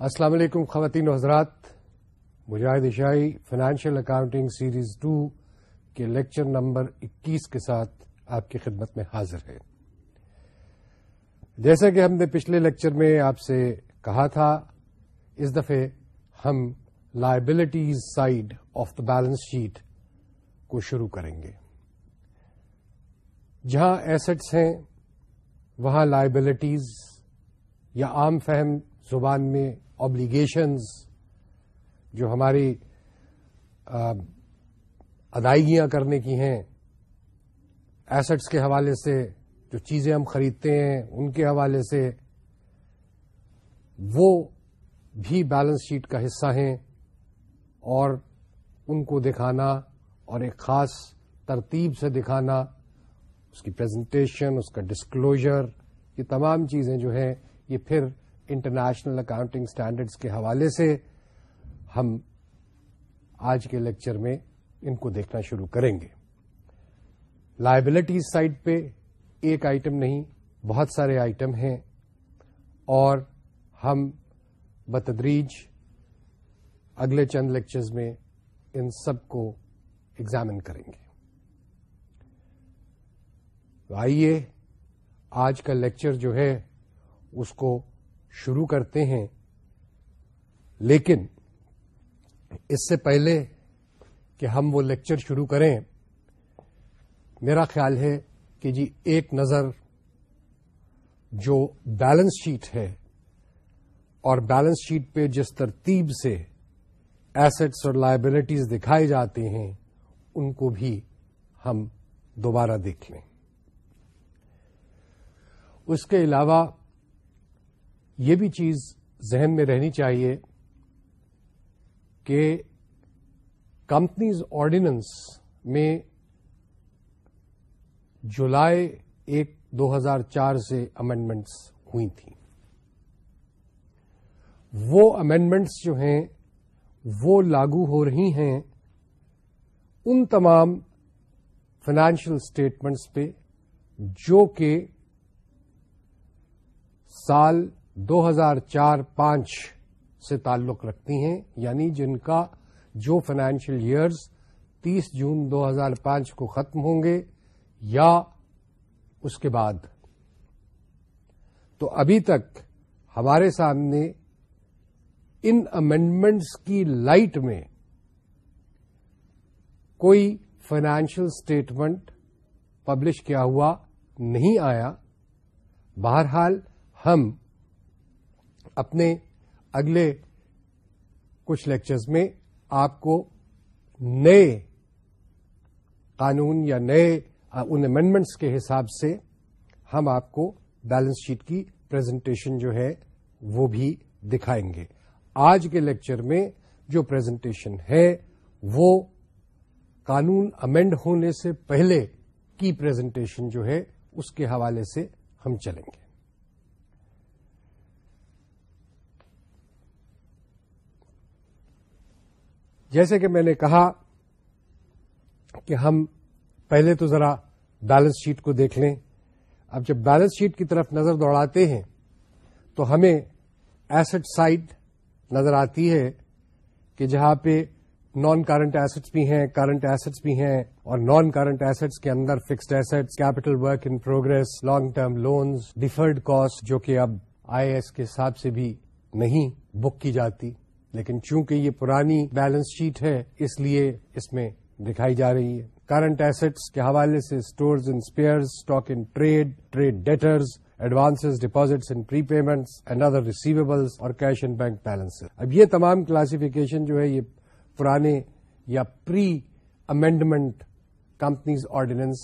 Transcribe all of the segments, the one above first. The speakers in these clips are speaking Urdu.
السلام علیکم خواتین و حضرات، مجاہد اشائی فائنینشیل اکاؤنٹنگ سیریز ٹو کے لیکچر نمبر اکیس کے ساتھ آپ کی خدمت میں حاضر ہے جیسا کہ ہم نے پچھلے لیکچر میں آپ سے کہا تھا، اس دفعے ہم liabilities side of the balance sheet کو شروع کریں گے۔ جہاں ایسٹس ہیں، وہاں لائبلٹیز یا عام فہم زبان میں آبلیگیشنز جو ہماری ادائیگیاں کرنے کی ہیں ایسٹس کے حوالے سے جو چیزیں ہم خریدتے ہیں، ان کے حوالے سے وہ بھی بیلنس شیٹ کا حصہ ہیں اور ان کو دکھانا اور ایک خاص ترتیب سے دکھانا، اس کی پریزنٹیشن اس کا ڈسکلوجر یہ تمام چیزیں جو ہیں، یہ پھر انٹرنیشنل اکاؤنٹنگ اسٹینڈرڈس کے حوالے سے ہم آج کے لیکچر میں ان کو دیکھنا شروع کریں گے۔ لائبلٹیز سائڈ پہ ایک آئٹم نہیں، بہت سارے آئٹم ہیں اور ہم بتدریج اگلے چند لیکچرز میں ان سب کو ایگزامن کریں گے۔ آئیے، آج کا لیکچر جو ہے، اس کو شروع کرتے ہیں۔ لیکن اس سے پہلے کہ ہم وہ لیکچر شروع کریں، میرا خیال ہے کہ جی ایک نظر جو بیلنس شیٹ ہے اور بیلنس شیٹ پہ جس ترتیب سے ایسٹس اور لائبلٹیز دکھائے جاتے ہیں، ان کو بھی ہم دوبارہ دیکھ لیں۔ اس کے علاوہ یہ بھی چیز ذہن میں رہنی چاہیے کہ کمپنیز آرڈیننس میں جولائی ایک دو ہزار چار سے امینڈمنٹس ہوئی تھیں۔ وہ امینڈمنٹس جو ہیں، وہ لاگو ہو رہی ہیں ان تمام فائنینشیل اسٹیٹمنٹس پہ، جو کہ سال دو ہزار چار پانچ سے تعلق رکھتی ہیں یعنی جن کا جو فائنینشیل ایئرز تیس جون دو ہزار پانچ کو ختم ہوں گے یا اس کے بعد۔ تو ابھی تک ہمارے سامنے ان امینڈمنٹس کی لائٹ میں کوئی فائنینشیل اسٹیٹمنٹ پبلش کیا ہوا نہیں آیا۔ بہرحال ہم اپنے اگلے کچھ لیکچرز میں آپ کو نئے قانون یا نئے ان امینڈمنٹس کے حساب سے ہم آپ کو بیلنس شیٹ کی پریزنٹیشن جو ہے وہ بھی دکھائیں گے۔ آج کے لیکچر میں جو پریزنٹیشن ہے وہ قانون امینڈ ہونے سے پہلے کی پریزنٹیشن جو ہے اس کے حوالے سے ہم چلیں گے۔ جیسے کہ میں نے کہا کہ ہم پہلے تو ذرا بیلنس شیٹ کو دیکھ لیں۔ اب جب بیلنس شیٹ کی طرف نظر دوڑاتے ہیں تو ہمیں ایسٹ سائڈ نظر آتی ہے کہ جہاں پہ نان کرنٹ ایسٹس بھی ہیں کرنٹ ایسٹس بھی ہیں اور نان کرنٹ ایسٹس کے اندر fixed assets capital work in progress long term loans deferred cost جو کہ اب آئی ایس کے حساب سے بھی نہیں بک کی جاتی۔ لیکن چونکہ یہ پرانی بیلنس شیٹ ہے، اس لیے اس میں دکھائی جا رہی ہے۔ کرنٹ ایسٹس کے حوالے سے stores and spare stock in trade trade debtors advance deposits and prepayments and other receivables اور کیش اینڈ بینک بیلنس اب یہ تمام کلاسیفیکیشن جو ہے، یہ پرانے یا پری امینڈمنٹ کمپنیز آرڈیننس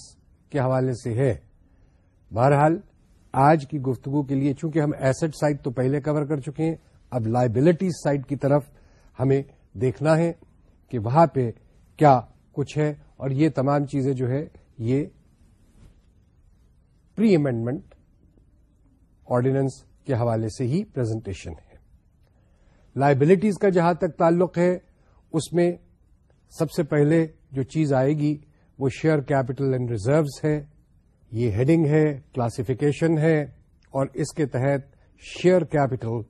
کے حوالے سے ہے۔ بہرحال، آج کی گفتگو کے لیے چونکہ ہم ایسٹ سائٹ تو پہلے کور کر چکے ہیں اب لائبلٹی سائڈ کی طرف ہمیں دیکھنا ہے کہ وہاں پہ کیا کچھ ہے اور یہ تمام چیزیں جو ہے یہ پری امینڈمنٹ آرڈیننس کے حوالے سے ہی پریزنٹیشن ہے۔ لائبلٹیز کا جہاں تک تعلق ہے، اس میں سب سے پہلے جو چیز آئے گی وہ شیئر کیپٹل اینڈ ریزروز ہے، یہ ہیڈنگ ہے کلاسیفیکیشن ہے اور اس کے تحت شیئر کیپٹل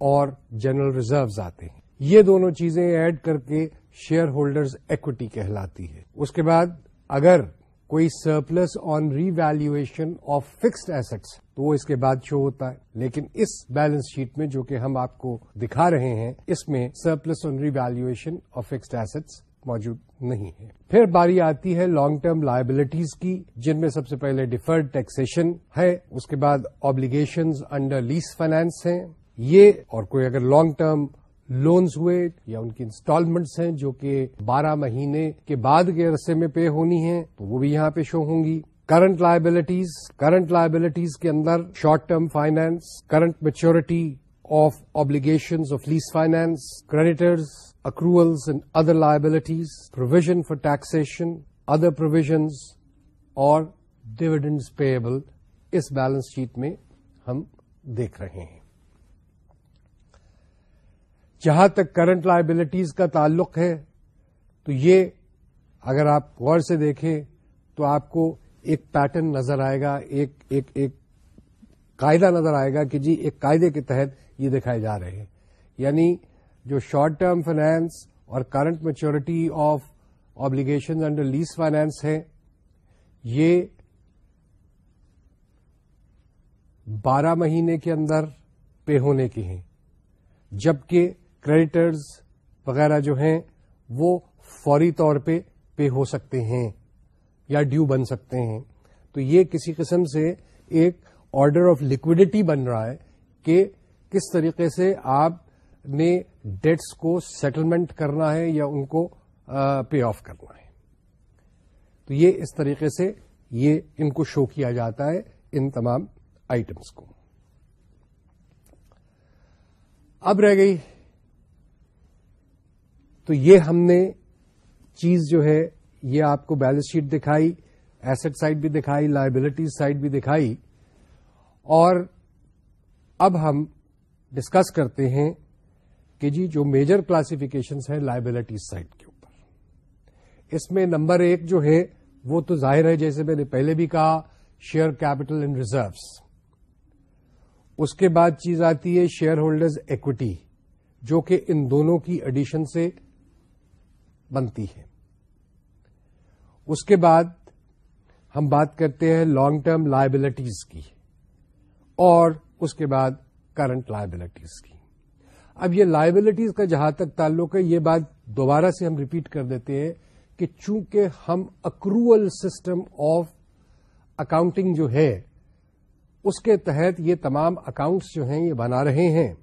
اور جنرل ریزروز آتے ہیں۔ یہ دونوں چیزیں ایڈ کر کے شیئر ہولڈرز ایکوٹی کہلاتی ہے۔ اس کے بعد اگر کوئی surplus on revaluation of fixed assets تو وہ اس کے بعد شو ہوتا ہے۔ لیکن اس بیلنس شیٹ میں جو کہ ہم آپ کو دکھا رہے ہیں، اس میں surplus on revaluation of fixed assets موجود نہیں ہے۔ پھر باری آتی ہے لانگ ٹرم لائبلٹیز کی، جن میں سب سے پہلے ڈیفرڈ ٹیکسیشن ہے۔ اس کے بعد آبلیگیشنز انڈر لیس فائنانس ہیں۔ یہ اور کوئی اگر لانگ ٹرم لونز ہوئے یا ان کی انسٹالمنٹس ہیں جو کہ بارہ مہینے کے بعد کے عرصے میں پے ہونی ہیں، تو وہ بھی یہاں پہ شو ہوں گی۔ کرنٹ لائبلٹیز کرنٹ لائبلٹیز کے اندر short term finance current maturity of obligations of lease finance creditors accruals and other liabilities provision for taxation other provisions اور ڈویڈنڈز پیبل اس بیلنس شیٹ میں ہم دیکھ رہے ہیں۔ جہاں تک کرنٹ لائبلٹیز کا تعلق ہے، تو یہ اگر آپ غور سے دیکھیں، تو آپ کو ایک پیٹرن نظر آئے گا، ایک ایک ایک قاعدہ نظر آئے گا کہ جی ایک قاعدے کے تحت یہ دکھائے جا رہے ہیں۔ یعنی جو شارٹ ٹرم فائنانس اور current maturity of obligation under lease finance ہے، یہ بارہ مہینے کے اندر پے ہونے کے ہیں۔ جبکہ کریڈیٹرز وغیرہ جو ہیں وہ فوری طور پہ پے ہو سکتے ہیں یا ڈیو بن سکتے ہیں۔ تو یہ کسی قسم سے ایک آرڈر آف لکوڈیٹی بن رہا ہے کہ کس طریقے سے آپ نے ڈیٹس کو سیٹلمنٹ کرنا ہے یا ان کو پے آف کرنا ہے۔ تو یہ اس طریقے سے یہ ان کو شو کیا جاتا ہے ان تمام آئٹمس کو۔ اب رہ گئی تو یہ ہم نے چیز جو ہے، یہ آپ کو بیلنس شیٹ دکھائی ایسٹ سائڈ بھی دکھائی لائبلٹی سائڈ بھی دکھائی۔ اور اب ہم ڈسکس کرتے ہیں کہ جی جو میجر کلاسفکیشنس ہیں لائبلٹیز سائڈ کے اوپر۔ اس میں نمبر ایک جو ہے، وہ تو ظاہر ہے، جیسے میں نے پہلے بھی کہا شیئر کیپٹل ان ریزروس اس کے بعد چیز آتی ہے شیئر ہولڈرز ایکوٹی جو کہ ان دونوں کی ایڈیشن سے بنتی ہے۔ اس کے بعد ہم بات کرتے ہیں لانگ ٹرم لائبلٹیز کی اور اس کے بعد کرنٹ لائبلٹیز کی۔ اب یہ لائبلٹیز کا جہاں تک تعلق ہے، یہ بات دوبارہ سے ہم ریپیٹ کر دیتے ہیں کہ چونکہ ہم اکروول سسٹم آف اکاؤنٹنگ جو ہے، اس کے تحت یہ تمام اکاؤنٹس جو ہیں، یہ بنا رہے ہیں۔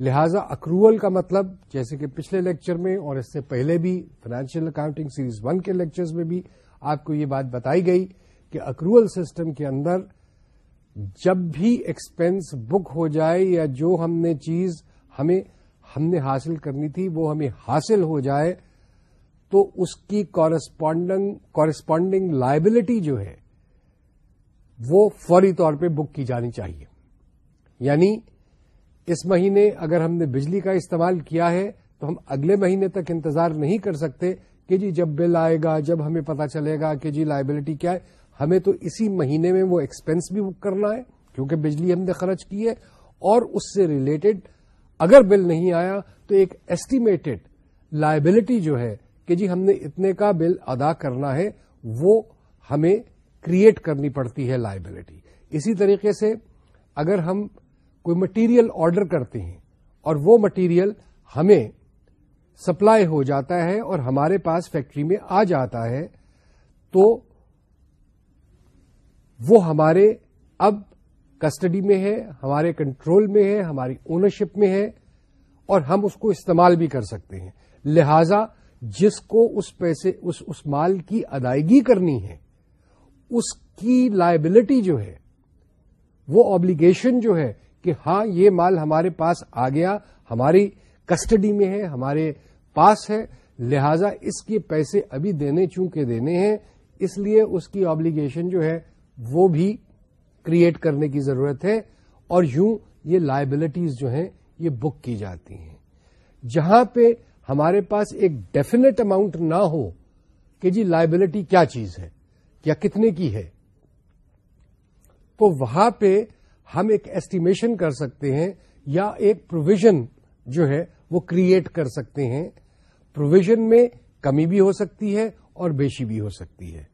لہذا اکروول کا مطلب جیسے کہ پچھلے لیکچر میں اور اس سے پہلے بھی فائنینشیل اکاؤنٹنگ سیریز ون کے لیکچرز میں بھی آپ کو یہ بات بتائی گئی کہ اکروول سسٹم کے اندر جب بھی ایکسپینس بک ہو جائے یا جو ہم نے چیز ہمیں ہم نے حاصل کرنی تھی، وہ ہمیں حاصل ہو جائے، تو اس کی کورسپونڈنگ کورسپونڈنگ لائبلٹی جو ہے، وہ فوری طور پہ بک کی جانی چاہیے۔ یعنی اس مہینے اگر ہم نے بجلی کا استعمال کیا ہے تو ہم اگلے مہینے تک انتظار نہیں کر سکتے کہ جی جب بل آئے گا، جب ہمیں پتا چلے گا کہ جی لائبلٹی کیا ہے، ہمیں تو اسی مہینے میں وہ ایکسپینس بھی بک کرنا ہے کیونکہ بجلی ہم نے خرچ کی ہے اور اس سے ریلیٹڈ اگر بل نہیں آیا تو ایک ایسٹیمیٹڈ لائبلٹی جو ہے کہ جی ہم نے اتنے کا بل ادا کرنا ہے، وہ ہمیں کریٹ کرنی پڑتی ہے لائبلٹی اسی طریقے سے اگر ہم کوئی مٹیریل آرڈر کرتے ہیں اور وہ مٹیریل ہمیں سپلائی ہو جاتا ہے اور ہمارے پاس فیکٹری میں آ جاتا ہے، تو وہ ہمارے اب کسٹڈی میں ہے، ہمارے کنٹرول میں ہے، ہماری اونرشپ میں ہے اور ہم اس کو استعمال بھی کر سکتے ہیں۔ لہذا جس کو اس پیسے، اس اس مال کی ادائیگی کرنی ہے، اس کی لائبلٹی جو ہے، وہ آبلیگیشن جو ہے کہ ہاں یہ مال ہمارے پاس آ گیا، ہماری کسٹڈی میں ہے، ہمارے پاس ہے، لہذا اس کے پیسے ابھی دینے چونکہ دینے ہیں، اس لیے اس کی آبلیگیشن جو ہے وہ بھی کریٹ کرنے کی ضرورت ہے، اور یوں یہ لائبلٹیز جو ہیں، یہ بک کی جاتی ہیں۔ جہاں پہ ہمارے پاس ایک ڈیفینیٹ اماؤنٹ نہ ہو کہ جی لائبلٹی کیا چیز ہے، یا کتنے کی ہے، تو وہاں پہ ہم ایک ایسٹیمیشن کر سکتے ہیں یا ایک پروویژن جو ہے وہ کریٹ کر سکتے ہیں۔ پروویژن میں کمی بھی ہو سکتی ہے اور بیشی بھی ہو سکتی ہے۔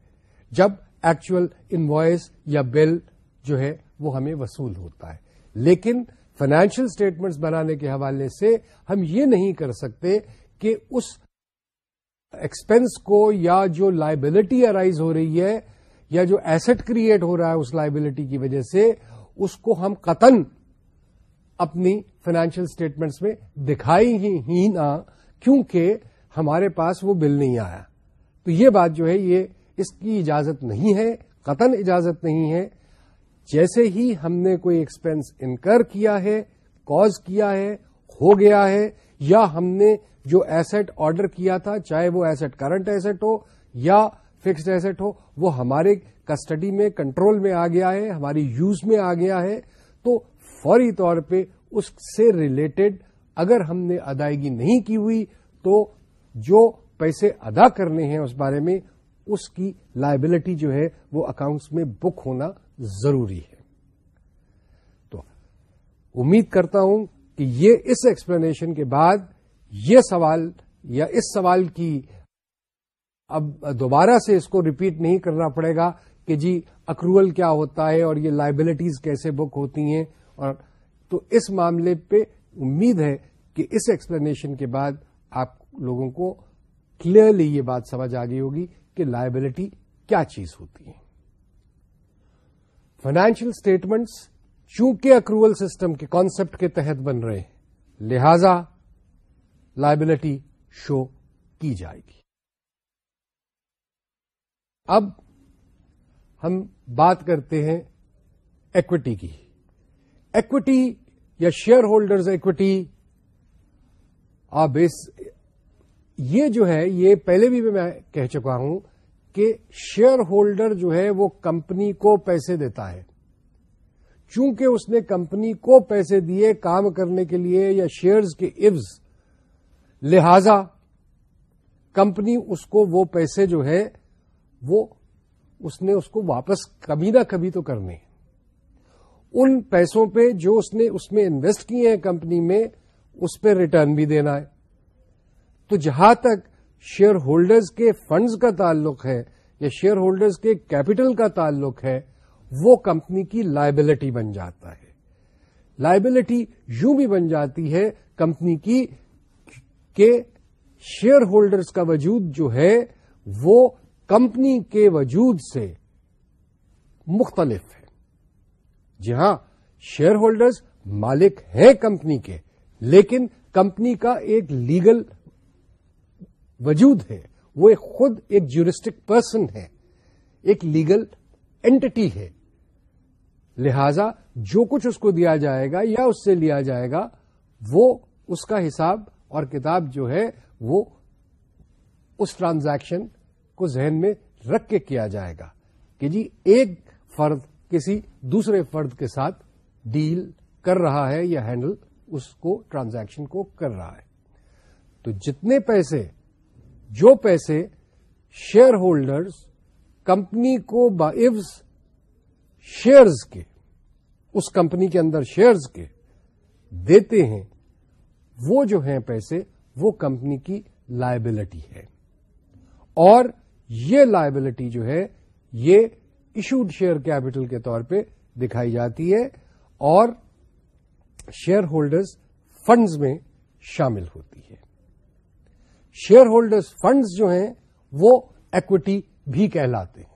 جب ایکچوئل انوائس یا بل جو ہے وہ ہمیں وصول ہوتا ہے۔ لیکن فائنینشیل اسٹیٹمنٹس بنانے کے حوالے سے ہم یہ نہیں کر سکتے کہ اس ایکسپینس کو یا جو لائبلٹی ارائیز ہو رہی ہے یا جو ایسٹ کریٹ ہو رہا ہے اس لائبلٹی کی وجہ سے اس کو ہم قطن اپنی فائنینشیل اسٹیٹمنٹس میں دکھائی ہی نہ، کیونکہ ہمارے پاس وہ بل نہیں آیا۔ تو یہ بات جو ہے، یہ اس کی اجازت نہیں ہے، قطن اجازت نہیں ہے۔ جیسے ہی ہم نے کوئی ایکسپینس انکر کیا ہے کوز کیا ہے، ہو گیا ہے، یا ہم نے جو ایسٹ آرڈر کیا تھا، چاہے وہ ایسٹ کرنٹ ایسٹ ہو یا فکسڈ ایسٹ ہو، وہ ہمارے کسٹڈی میں، کنٹرول میں آ گیا ہے، ہماری یوز میں آ گیا ہے۔ تو فوری طور پہ اس سے ریلیٹڈ اگر ہم نے ادائیگی نہیں کی ہوئی تو جو پیسے ادا کرنے ہیں اس بارے میں، اس کی لائبلٹی جو ہے وہ اکاؤنٹس میں بک ہونا ضروری ہے۔ تو امید کرتا ہوں کہ یہ اس ایکسپلینیشن کے بعد یہ سوال یا اس سوال کی اب دوبارہ سے اس کو ریپیٹ نہیں کرنا پڑے گا۔ کہ جی اکروول کیا ہوتا ہے اور یہ لائبلٹیز کیسے بک ہوتی ہیں؟ اور تو اس معاملے پہ امید ہے کہ اس ایکسپلینیشن کے بعد آپ لوگوں کو کلیئرلی یہ بات سمجھ آ گئی ہوگی کہ لائبلٹی کیا چیز ہوتی ہے۔ فائنینشیل اسٹیٹمنٹس چونکہ اکروول سسٹم کے کانسپٹ کے تحت بن رہے ہیں، لہذا لائبلٹی شو کی جائے گی۔ اب ہم بات کرتے ہیں ایکوٹی کی۔ ایکوٹی یا شیئر ہولڈرز ایکوٹی آ یہ جو ہے، یہ پہلے بھی میں کہہ چکا ہوں کہ شیئر ہولڈر جو ہے، وہ کمپنی کو پیسے دیتا ہے۔ چونکہ اس نے کمپنی کو پیسے دیے کام کرنے کے لیے یا شیئرز کے عوض لہذا کمپنی اس کو وہ پیسے جو ہے، وہ اس نے اس کو واپس کبھی نہ کبھی تو کرنے ان پیسوں پہ جو اس نے اس میں انویسٹ کیے ہیں کمپنی میں، اس پہ ریٹرن بھی دینا ہے۔ تو جہاں تک شیئر ہولڈرز کے فنڈز کا تعلق ہے یا شیئر ہولڈرز کے کیپٹل کا تعلق ہے، وہ کمپنی کی لائبلٹی بن جاتا ہے۔ لائبلٹی یوں بھی بن جاتی ہے کمپنی کی کہ شیئر ہولڈرز کا وجود جو ہے، وہ کمپنی کے وجود سے مختلف ہے۔ جی ہاں شیئر ہولڈرز مالک ہیں کمپنی کے، لیکن کمپنی کا ایک لیگل وجود ہے۔ وہ ایک خود ایک جورسٹک پرسن ہے، ایک لیگل اینٹی ہے۔ لہذا جو کچھ اس کو دیا جائے گا یا اس سے لیا جائے گا، وہ اس کا حساب اور کتاب جو ہے، وہ اس ٹرانزیکشن کو ذہن میں رکھ کے کیا جائے گا کہ جی ایک فرد کسی دوسرے فرد کے ساتھ ڈیل کر رہا ہے یا ہینڈل اس کو، ٹرانزیکشن کو کر رہا ہے۔ تو جتنے پیسے، جو پیسے شیئر ہولڈرز، کمپنی کو باوز شیئرز کے، اس کمپنی کے اندر شیئرز کے دیتے ہیں، وہ جو ہیں پیسے، وہ کمپنی کی لائبلٹی ہے۔ اور یہ لائبلٹی جو ہے، یہ ایشوڈ شیئر کیپٹل کے طور پہ دکھائی جاتی ہے اور شیئر ہولڈرز فنڈز میں شامل ہوتی ہے۔ شیئر ہولڈرز فنڈز جو ہیں، وہ ایکوٹی بھی کہلاتے ہیں۔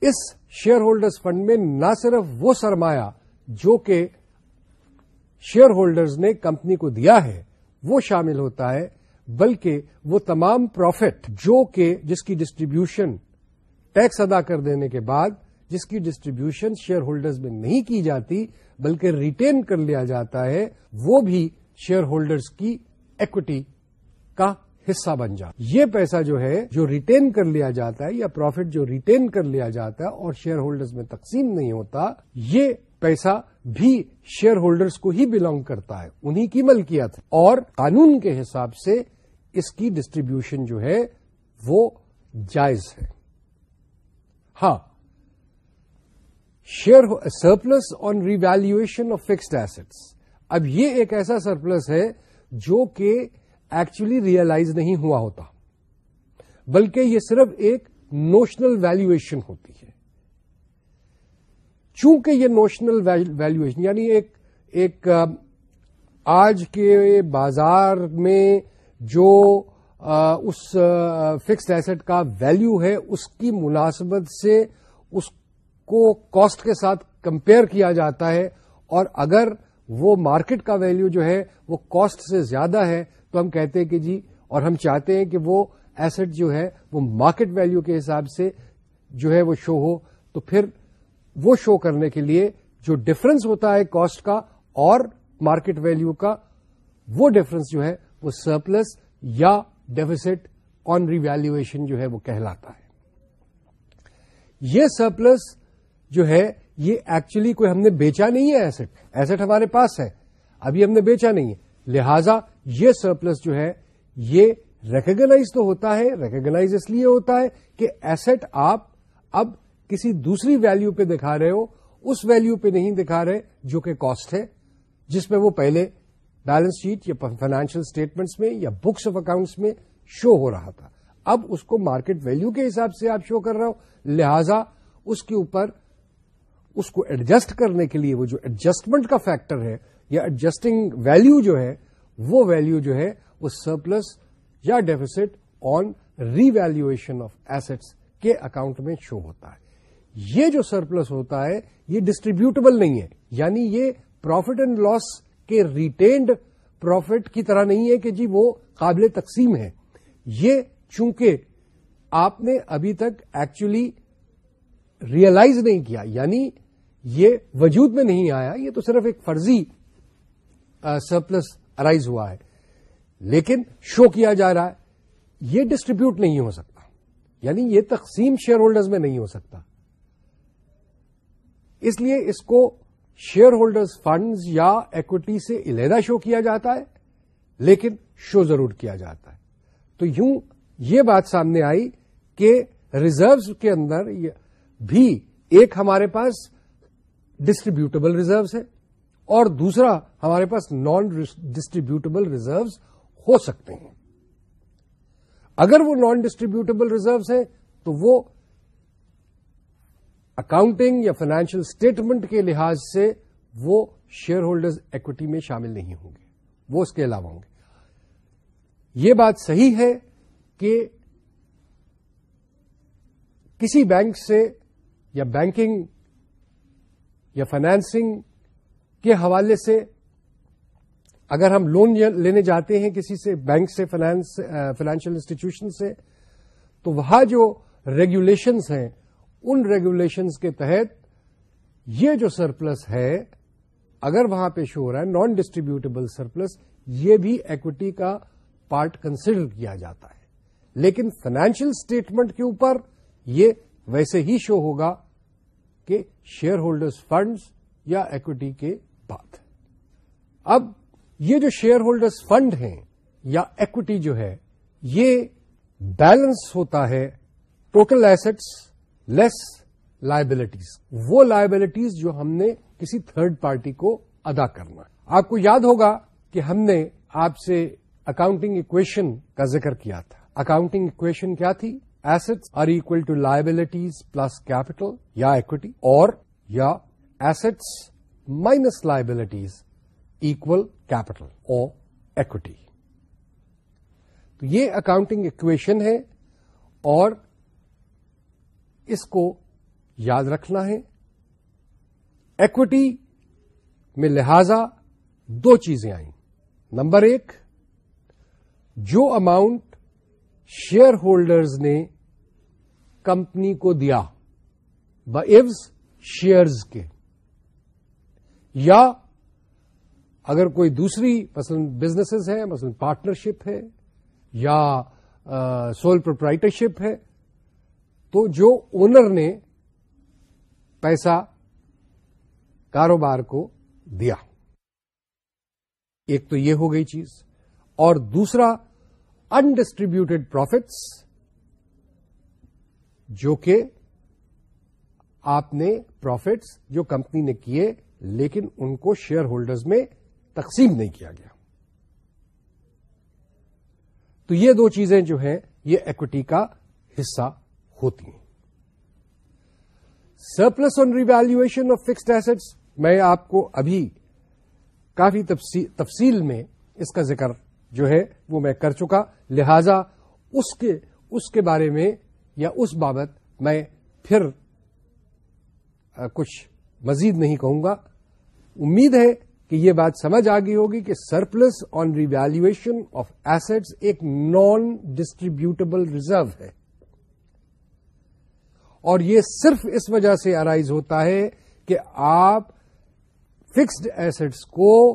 اس شیئر ہولڈرز فنڈ میں نہ صرف وہ سرمایہ جو کہ شیئر ہولڈرز نے کمپنی کو دیا ہے، وہ شامل ہوتا ہے۔ بلکہ وہ تمام پروفٹ جو کہ جس کی ڈسٹریبیوشن ٹیکس ادا کر دینے کے بعد جس کی ڈسٹریبیوشن شیئر ہولڈرز میں نہیں کی جاتی بلکہ ریٹین کر لیا جاتا ہے، وہ بھی شیئر ہولڈرز کی ایکوٹی کا حصہ بن جاتا یہ پیسہ جو ہے، جو ریٹین کر لیا جاتا ہے یا پروفٹ جو ریٹین کر لیا جاتا ہے اور شیئر ہولڈرز میں تقسیم نہیں ہوتا، یہ پیسہ بھی شیئر ہولڈرز کو ہی بلانگ کرتا ہے۔ انہی کی ملکیت۔ اور قانون کے حساب سے اس کی ڈسٹریبیوشن جو ہے وہ جائز ہے۔ ہاں۔ Share surplus on revaluation of fixed assets اب یہ ایک ایسا سرپلس ہے جو کہ ایکچولی ریئلائز نہیں ہوا ہوتا۔ بلکہ یہ صرف ایک نوشنل ویلویشن ہوتی ہے۔ چونکہ یہ نوشنل ویلویشن یعنی ایک ایک آج کے بازار میں جو اس فکسڈ ایسٹ کا ویلو ہے، اس کی مناسبت سے اس کو کاسٹ کے ساتھ کمپیئر کیا جاتا ہے، اور اگر وہ مارکیٹ کا ویلو جو ہے، وہ کاسٹ سے زیادہ ہے، تو ہم کہتے ہیں کہ جی اور ہم چاہتے ہیں کہ وہ ایسٹ جو ہے، وہ مارکیٹ ویلو کے حساب سے جو ہے، وہ شو ہو۔ تو پھر وہ شو کرنے کے لیے جو ڈفرنس ہوتا ہے کاسٹ کا اور مارکیٹ ویلو کا، وہ ڈفرنس جو ہے وہ سرپلس یا ڈیفیسٹ آن ریویلویشن جو ہے وہ کہلاتا ہے۔ یہ سرپلس جو ہے یہ ایکچولی کوئی ہم نے بیچا نہیں ہے ایسٹ ایسٹ ہمارے پاس ہے۔ ابھی ہم نے بیچا نہیں ہے۔ لہذا یہ سرپلس جو ہے یہ ریکگنائز تو ہوتا ہے ریکگنائز اس لیے ہوتا ہے کہ ایسٹ آپ اب کسی دوسری ویلو پہ دکھا رہے ہو۔ اس ویلو پہ نہیں دکھا رہے جو کہ کاسٹ ہے، جس میں وہ پہلے بیلنس شیٹ یا فائنینشیل اسٹیٹمنٹس میں یا بکس آف اکاؤنٹس میں شو ہو رہا تھا۔ اب اس کو مارکیٹ ویلو کے حساب سے آپ شو کر رہے ہو۔ لہذا اس کے اوپر اس کو ایڈجسٹ کرنے کے لیے وہ جو ایڈجسٹمنٹ کا فیکٹر ہے یا ایڈجسٹنگ ویلو جو ہے، وہ ویلو جو ہے وہ سرپلس یا deficit on revaluation of assets کے اکاؤنٹ میں شو ہوتا ہے۔ یہ جو سرپلس ہوتا ہے، یہ ڈسٹریبیوٹیبل نہیں ہے۔ یعنی یہ پروفٹ اینڈ لاس کے ریٹینڈ پروفٹ کی طرح نہیں ہے کہ جی وہ قابل تقسیم ہے۔ یہ چونکہ آپ نے ابھی تک ایکچولی ریئلائز نہیں کیا یعنی یہ وجود میں نہیں آیا، یہ تو صرف ایک فرضی سرپلس ارائیز ہوا ہے۔ لیکن شو کیا جا رہا ہے، یہ ڈسٹریبیوٹ نہیں ہو سکتا۔ یعنی یہ تقسیم شیئر ہولڈرز میں نہیں ہو سکتا۔ اس لیے اس کو شیئر ہولڈرز فنڈز یا ایکوٹی سے علیحدہ شو کیا جاتا ہے، لیکن شو ضرور کیا جاتا ہے۔ تو یوں یہ بات سامنے آئی کہ ریزروز کے اندر بھی ایک ہمارے پاس ڈسٹریبیوٹیبل ریزروز ہے اور دوسرا ہمارے پاس نان ڈسٹریبیوٹیبل ریزروز ہو سکتے ہیں۔ اگر وہ نان ڈسٹریبیوٹیبل ریزروز ہیں تو وہ اکاؤنٹنگ یا فائنینشیل اسٹیٹمنٹ کے لحاظ سے وہ شیئر ہولڈرز ایکوٹی میں شامل نہیں ہوں گے۔ وہ اس کے علاوہ ہوں گے۔ یہ بات صحیح ہے کہ کسی بینک سے یا بینکنگ یا فائنینسنگ کے حوالے سے اگر ہم لون لینے جاتے ہیں کسی سے بینک سے فائنینشیل انسٹیٹیوشن سے، تو وہاں جو ریگولیشنز ہیں ان ریگولیشنز کے تحت یہ جو سرپلس ہے، اگر وہاں پہ شو ہو رہا ہے نان ڈسٹریبیوٹیبل سرپلس یہ بھی ایکوٹی کا پارٹ کنسیڈر کیا جاتا ہے۔ لیکن فائنینشیل اسٹیٹمنٹ کے اوپر یہ ویسے ہی شو ہوگا کہ شیئر ہولڈرز فنڈز یا ایکوٹی کے بعد۔ اب یہ جو شیئر ہولڈرز فنڈ ہیں یا ایکوٹی جو ہے، یہ بیلنس ہوتا ہے ٹوٹل ایسٹس لیس لائبلٹیز وہ لائبلٹیز جو ہم نے کسی تھرڈ پارٹی کو ادا کرنا آپ کو یاد ہوگا کہ ہم نے آپ سے اکاؤنٹنگ اکویشن کا ذکر کیا تھا۔ اکاؤنٹنگ اکویشن کیا تھی؟ Assets are equal to liabilities plus capital یا ایکوٹی اور یا assets minus liabilities equal capital اور ایکوٹی تو یہ اکاؤنٹنگ اکویشن ہے اور اس کو یاد رکھنا ہے۔ ایکوٹی میں لہذا دو چیزیں آئیں۔ نمبر ایک، جو اماؤنٹ شیئر ہولڈرز نے کمپنی کو دیا بوز شیئرز کے۔ یا اگر کوئی دوسری، مثلا بزنسز ہے مثلا پارٹنرشپ ہے، یا سول پروپرائٹرشپ ہے تو جو اونر نے پیسہ کاروبار کو دیا۔ ایک تو یہ ہو گئی چیز۔ اور دوسرا انڈسٹریبیوٹیڈ پروفٹس جو کہ آپ نے پروفٹس جو کمپنی نے کیے، لیکن ان کو شیئر ہولڈرز میں تقسیم نہیں کیا گیا۔ تو یہ دو چیزیں جو ہیں، یہ ایکوٹی کا حصہ۔ ہوتی ہیں۔ Surplus on revaluation of fixed assets میں آپ کو ابھی کافی تفصیل میں اس کا ذکر جو ہے وہ میں کر چکا۔ لہذا اس کے اس کے بارے میں یا اس بابت میں پھر کچھ مزید نہیں کہوں گا۔ امید ہے کہ یہ بات سمجھ آ گئی ہوگی کہ surplus on revaluation of assets ایک نان ڈسٹریبیوٹیبل ریزرو ہے۔ اور یہ صرف اس وجہ سے ارائیز ہوتا ہے کہ آپ فکسڈ ایسٹس کو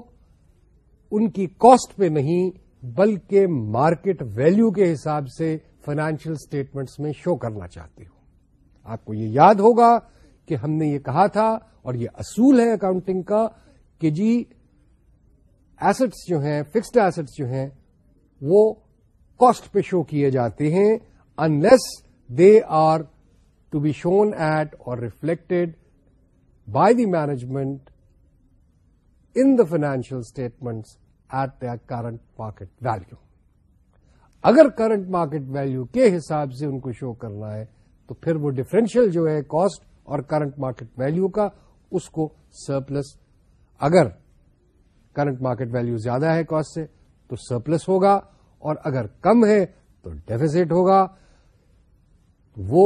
ان کی کاسٹ پہ نہیں بلکہ مارکیٹ ویلیو کے حساب سے فائنینشیل اسٹیٹمنٹس میں شو کرنا چاہتے ہو۔ آپ کو یہ یاد ہوگا کہ ہم نے یہ کہا تھا اور یہ اصول ہے اکاؤنٹنگ کا کہ جی ایسٹس جو ہیں فکسڈ ایسٹس جو ہیں، وہ کاسٹ پہ شو کیے جاتے ہیں unless they are to be shown at or reflected by the management in the financial statements at the current market value اگر کرنٹ مارکیٹ ویلو کے حساب سے ان کو شو کرنا ہے، تو پھر وہ ڈفرینشیل جو ہے کاسٹ اور کرنٹ مارکیٹ ویلو کا، اس کو سرپلس اگر کرنٹ مارکیٹ ویلو زیادہ ہے کاسٹ سے، تو سرپلس ہوگا، اور اگر کم ہے تو ڈیفیسٹ ہوگا۔ وہ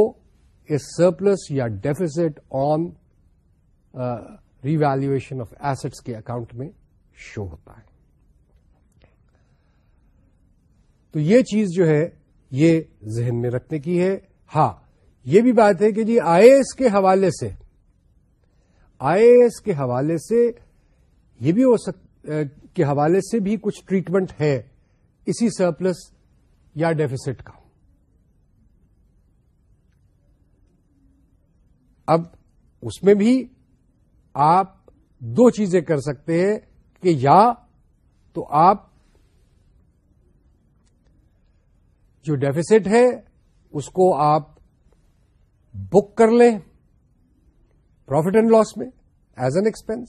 اس سرپلس یا deficit on revaluation of assets کے اکاؤنٹ میں شو ہوتا ہے۔ تو یہ چیز جو ہے یہ ذہن میں رکھنے کی ہے۔ ہاں یہ بھی بات ہے کہ جی آئی ایس کے حوالے سے، آئی ایس کے حوالے سے یہ بھی ہو سک کے حوالے سے بھی کچھ ٹریٹمنٹ ہے اسی سرپلس یا ڈیفیسٹ کا۔ اب اس میں بھی آپ دو چیزیں کر سکتے ہیں کہ یا تو آپ جو ڈیفیسٹ ہے اس کو آپ بک کر لیں پروفٹ اینڈ لاس میں ایز این ایکسپینس،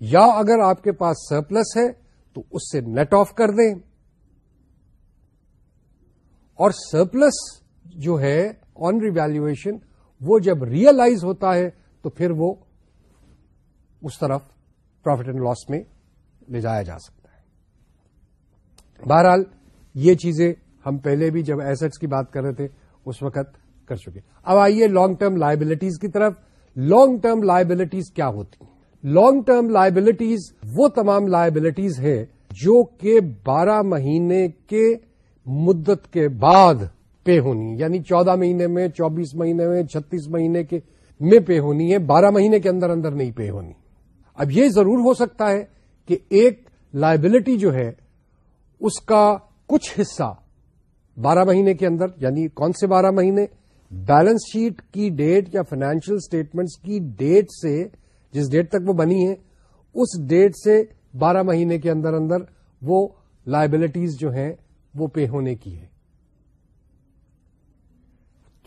یا اگر آپ کے پاس سرپلس ہے تو اس سے نیٹ آف کر دیں۔ اور سرپلس جو ہے آن ریویلویشن وہ جب ریئلائز ہوتا ہے تو پھر وہ اس طرف پروفٹ اینڈ لاس میں لے جایا جا سکتا ہے۔ بہرحال یہ چیزیں ہم پہلے بھی جب ایسٹس کی بات کر رہے تھے، اس وقت کر چکے۔ اب آئیے لانگ ٹرم لائبلٹیز کی طرف۔ لانگ ٹرم لائبلٹیز کیا ہوتی ہیں؟ لانگ ٹرم لائبلٹیز وہ تمام لائبلٹیز ہیں جو کہ بارہ مہینے کے مدت کے بعد پے ہونی یعنی چودہ مہینے میں، چوبیس مہینے میں، چھتیس مہینے کے میں پے ہونی ہے، بارہ مہینے کے اندر اندر نہیں پے ہونی۔ اب یہ ضرور ہو سکتا ہے کہ ایک لائبلٹی جو ہے، اس کا کچھ حصہ بارہ مہینے کے اندر یعنی کون سے بارہ مہینے؟ بیلنس شیٹ کی ڈیٹ یا فائنینشیل اسٹیٹمنٹس کی ڈیٹ سے، جس ڈیٹ تک وہ بنی ہے اس ڈیٹ سے بارہ مہینے کے اندر اندر وہ لائبلٹیز جو ہیں، وہ پے ہونے کی ہے۔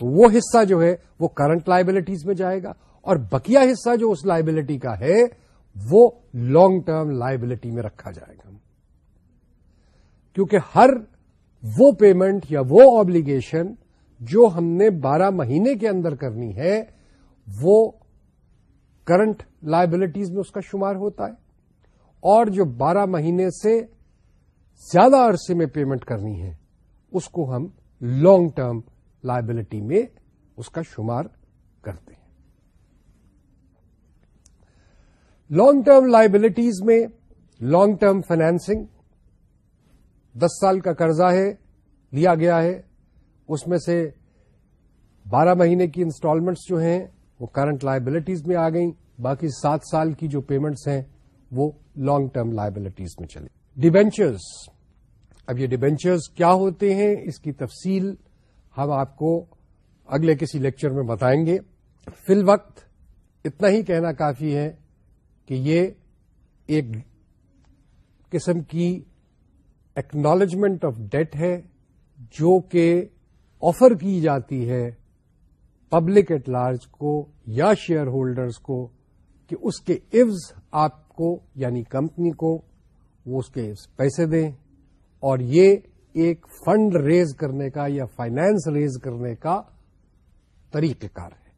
وہ حصہ جو ہے وہ کرنٹ لائبلٹیز میں جائے گا اور بکیا حصہ جو اس لائبلٹی کا ہے وہ لانگ ٹرم لائبلٹی میں رکھا جائے گا۔ کیونکہ ہر وہ پیمنٹ یا وہ آبلیگیشن جو ہم نے بارہ مہینے کے اندر کرنی ہے، وہ کرنٹ لائبلٹیز میں اس کا شمار ہوتا ہے۔ اور جو بارہ مہینے سے زیادہ عرصے میں پیمنٹ کرنی ہے، اس کو ہم لانگ ٹرم لائبلٹی میں اس کا شمار کرتے ہیں۔ لانگ ٹرم لائبلٹیز میں لانگ ٹرم فائنینسنگ دس سال کا قرضہ ہے، لیا گیا ہے۔ اس میں سے بارہ مہینے کی انسٹالمنٹس جو ہیں، وہ کرنٹ لائبلٹیز میں آ گئیں۔ باقی سات سال کی جو پیمنٹس ہیں، وہ لانگ ٹرم لائبلٹیز میں چلے ڈیبینچرز اب یہ ڈیبینچرز کیا ہوتے ہیں؟ اس کی تفصیل ہم آپ کو اگلے کسی لیکچر میں بتائیں گے۔ فی الوقت اتنا ہی کہنا کافی ہے کہ یہ ایک قسم کی ایکنالجمنٹ آف ڈیٹ ہے جو کہ آفر کی جاتی ہے پبلک ایٹ لارج کو یا شیئر ہولڈرز کو کہ اس کے ایوز آپ کو یعنی کمپنی کو وہ اس کے پیسے دیں اور یہ ایک فنڈ ریز کرنے کا یا فائنانس ریز کرنے کا طریقہ کار ہے۔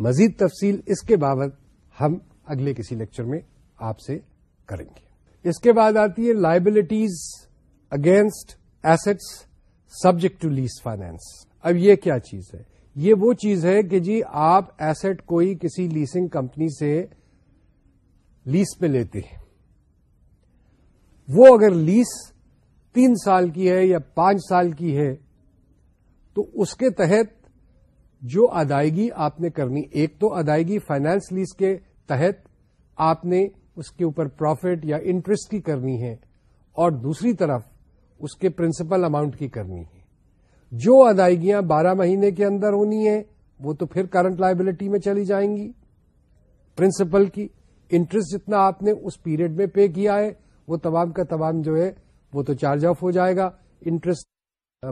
مزید تفصیل اس کے بابت ہم اگلے کسی لیکچر میں آپ سے کریں گے۔ اس کے بعد آتی ہے liabilities against assets subject to lease finance اب یہ کیا چیز ہے؟ یہ وہ چیز ہے کہ جی آپ ایسٹ کوئی کسی لیسنگ کمپنی سے لیس پہ لیتے ہیں۔ وہ اگر لیس تین سال کی ہے یا پانچ سال کی ہے، تو اس کے تحت جو ادائیگی آپ نے کرنی، ایک تو ادائیگی فائنانس لیز کے تحت آپ نے اس کے اوپر پروفٹ یا انٹرسٹ کی کرنی ہے اور دوسری طرف اس کے پرنسپل اماؤنٹ کی کرنی ہے۔ جو ادائیگیاں بارہ مہینے کے اندر ہونی ہے وہ تو پھر کرنٹ لائبلٹی میں چلی جائیں گی۔ پرنسپل کی انٹرسٹ جتنا آپ نے اس پیریڈ میں پے کیا ہے، وہ تمام کا تمام جو ہے وہ تو چارج آف ہو جائے گا انٹرسٹ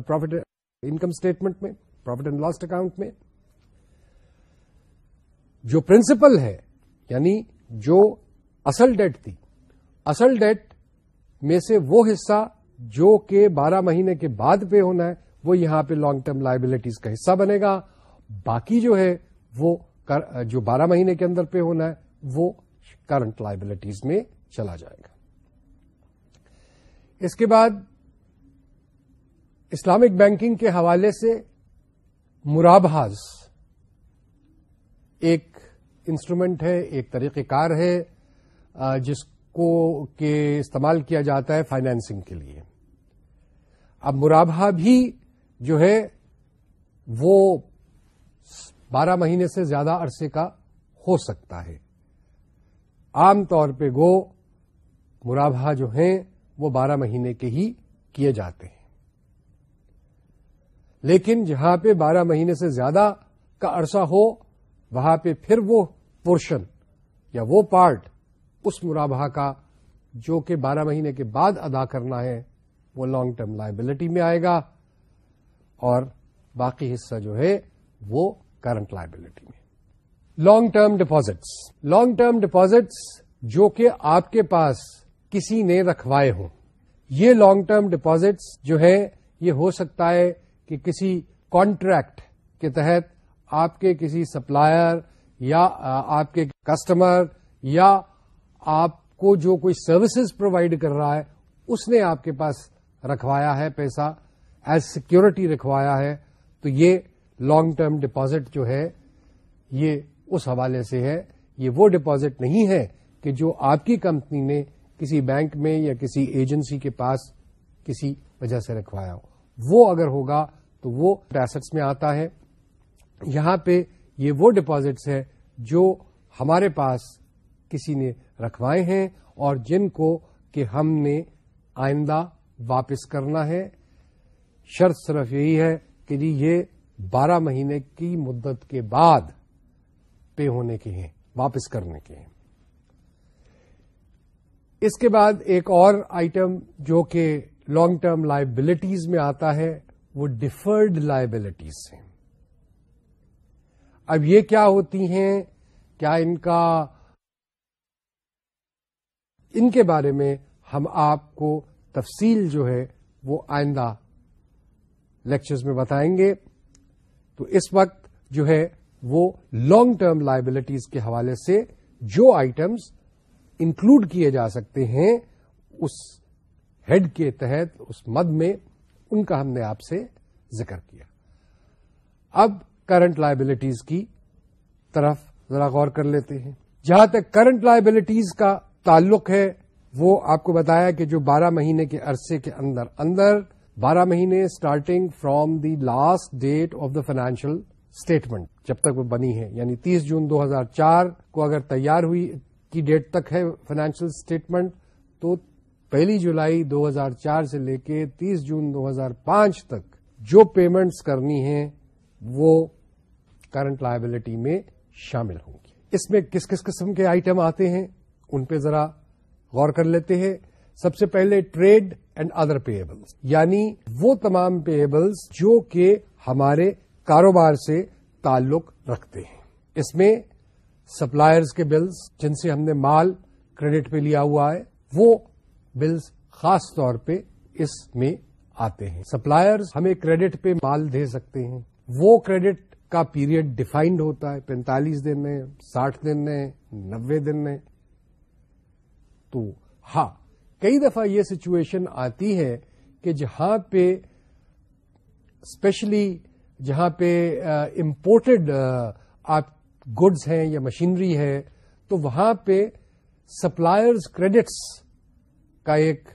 پروفٹ انکم اسٹیٹمنٹ میں پروفٹ اینڈ لاسٹ اکاؤنٹ میں۔ جو پرنسپل ہے یعنی جو اصل ڈیٹ تھی، اصل ڈیٹ میں سے وہ حصہ جو کہ بارہ مہینے کے بعد پے ہونا ہے، وہ یہاں پہ لانگ ٹرم لائبلٹیز کا حصہ بنے گا۔ باقی جو ہے، وہ جو بارہ مہینے کے اندر پے ہونا ہے، وہ کرنٹ لائبلٹیز میں چلا جائے گا۔ اس کے بعد اسلامک بینکنگ کے حوالے سے مرابحاز ایک انسٹرومنٹ ہے، ایک طریقہ کار ہے جس کو کہ استعمال کیا جاتا ہے فائنینسنگ کے لیے۔ اب مرابہ بھی جو ہے، وہ بارہ مہینے سے زیادہ عرصے کا ہو سکتا ہے۔ عام طور پہ گو مرابہ جو ہیں وہ بارہ مہینے کے ہی کیے جاتے ہیں۔ لیکن جہاں پہ بارہ مہینے سے زیادہ کا عرصہ ہو، وہاں پہ پھر وہ پورشن یا وہ پارٹ اس مرابہ کا جو کہ بارہ مہینے کے بعد ادا کرنا ہے، وہ لانگ ٹرم لائبلٹی میں آئے گا اور باقی حصہ جو ہے وہ کرنٹ لائبلٹی میں۔ Long term deposits long term deposits جو کہ آپ کے پاس کسی نے رکھوائے ہوں۔ یہ لانگ ٹرم ڈپازٹس جو ہے یہ ہو سکتا ہے کہ کسی کانٹریکٹ کے تحت آپ کے کسی سپلائر یا آپ کے کسٹمر یا آپ کو جو کوئی سروسز پرووائڈ کر رہا ہے، اس نے آپ کے پاس رکھوایا ہے پیسہ ایز سیکورٹی رکھوایا ہے۔ تو یہ لانگ ٹرم ڈپازٹ جو ہے، یہ اس حوالے سے ہے۔ یہ وہ ڈپازٹ نہیں ہے کہ جو آپ کی کمپنی نے کسی بینک میں یا کسی ایجنسی کے پاس کسی وجہ سے رکھوایا ہو۔ وہ اگر ہوگا تو وہ ایسٹس میں آتا ہے۔ یہاں پہ یہ وہ ڈپازٹس ہے جو ہمارے پاس کسی نے رکھوائے ہیں اور جن کو کہ ہم نے آئندہ واپس کرنا ہے۔ شرط صرف یہی ہے کہ جی یہ بارہ مہینے کی مدت کے بعد پے ہونے کے ہیں، واپس کرنے کے ہیں۔ اس کے بعد ایک اور آئٹم جو کہ لانگ ٹرم لائبلٹیز میں آتا ہے، وہ ڈفرڈ لائبلٹیز ہیں۔ اب یہ کیا ہوتی ہیں؟ کیا ان کا، ان کے بارے میں ہم آپ کو تفصیل جو ہے وہ آئندہ لیکچرز میں بتائیں گے۔ تو اس وقت جو ہے وہ لانگ ٹرم لائبلٹیز کے حوالے سے جو آئٹمس انکلوڈ کیے جا سکتے ہیں اس ہیڈ کے تحت، اس مد میں، ان کا ہم نے آپ سے ذکر کیا۔ اب کرنٹ لائبلٹیز کی طرف ذرا غور کر لیتے ہیں۔ جہاں تک کرنٹ لائبلٹیز کا تعلق ہے، وہ آپ کو بتایا کہ جو بارہ مہینے کے عرصے کے اندر اندر بارہ مہینے starting from the last date of the financial statement جب تک وہ بنی ہے یعنی تیس جون دو ہزار چار کو اگر تیار ہوئی کی ڈیٹ تک ہے فائنینشیل اسٹیٹمنٹ تو پہلی جولائی دو ہزار چار سے لے کے تیس جون دو ہزار پانچ تک جو پیمنٹس کرنی ہیں، وہ کرنٹ لائبلٹی میں شامل ہوں گی۔ اس میں کس کس قسم کے آئٹم آتے ہیں، ان پہ ذرا غور کر لیتے ہیں۔ سب سے پہلے ٹریڈ اینڈ ادر پیبلس یعنی وہ تمام پیبلس جو کہ ہمارے کاروبار سے تعلق رکھتے ہیں۔ اس میں سپلائرز کے بلز جن سے ہم نے مال کریڈٹ پہ لیا ہوا ہے، وہ بلز خاص طور پہ اس میں آتے ہیں۔ سپلائرز ہمیں کریڈٹ پہ مال دے سکتے ہیں۔ وہ کریڈٹ کا پیریڈ ڈیفائنڈ ہوتا ہے، پینتالیس دن میں، ساٹھ دن میں نبے دن میں۔ تو ہاں کئی دفعہ یہ سچویشن آتی ہے کہ جہاں پہ اسپیشلی جہاں پہ امپورٹڈ آپ گڈز ہیں یا مشینری ہے تو وہاں پہ سپلائرز کریڈٹس کا ایک